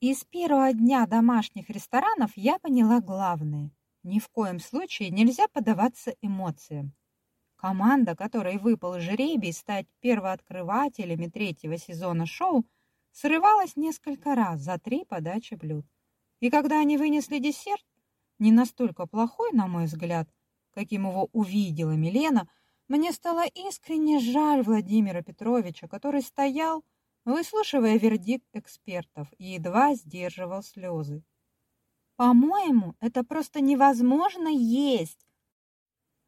И с первого дня домашних ресторанов я поняла главное. Ни в коем случае нельзя поддаваться эмоциям. Команда, которой выпал жребий стать первооткрывателями третьего сезона шоу, срывалась несколько раз за три подачи блюд. И когда они вынесли десерт, не настолько плохой, на мой взгляд, каким его увидела Милена, мне стало искренне жаль Владимира Петровича, который стоял, выслушивая вердикт экспертов и едва сдерживал слезы. «По-моему, это просто невозможно есть!»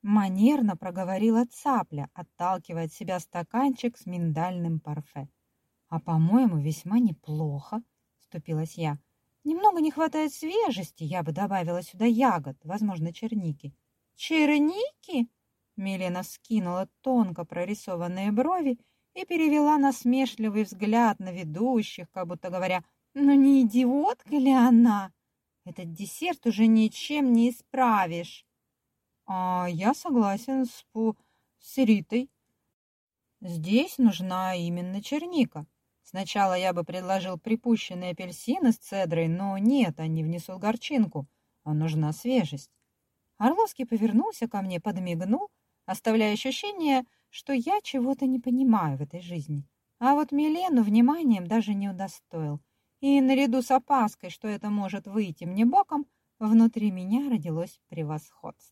Манерно проговорила цапля, отталкивая от себя стаканчик с миндальным парфе. «А, по-моему, весьма неплохо», — вступилась я. «Немного не хватает свежести, я бы добавила сюда ягод, возможно, черники». «Черники?» Милена скинула тонко прорисованные брови и перевела насмешливый взгляд на ведущих, как будто говоря, «Ну не идиотка ли она? Этот десерт уже ничем не исправишь». «А я согласен с, Пу... с Ритой. Здесь нужна именно черника. Сначала я бы предложил припущенные апельсины с цедрой, но нет, они внесут горчинку, а нужна свежесть». Орловский повернулся ко мне, подмигнул, оставляя ощущение, что я чего-то не понимаю в этой жизни. А вот Милену вниманием даже не удостоил. И наряду с опаской, что это может выйти мне боком, внутри меня родилось превосходство.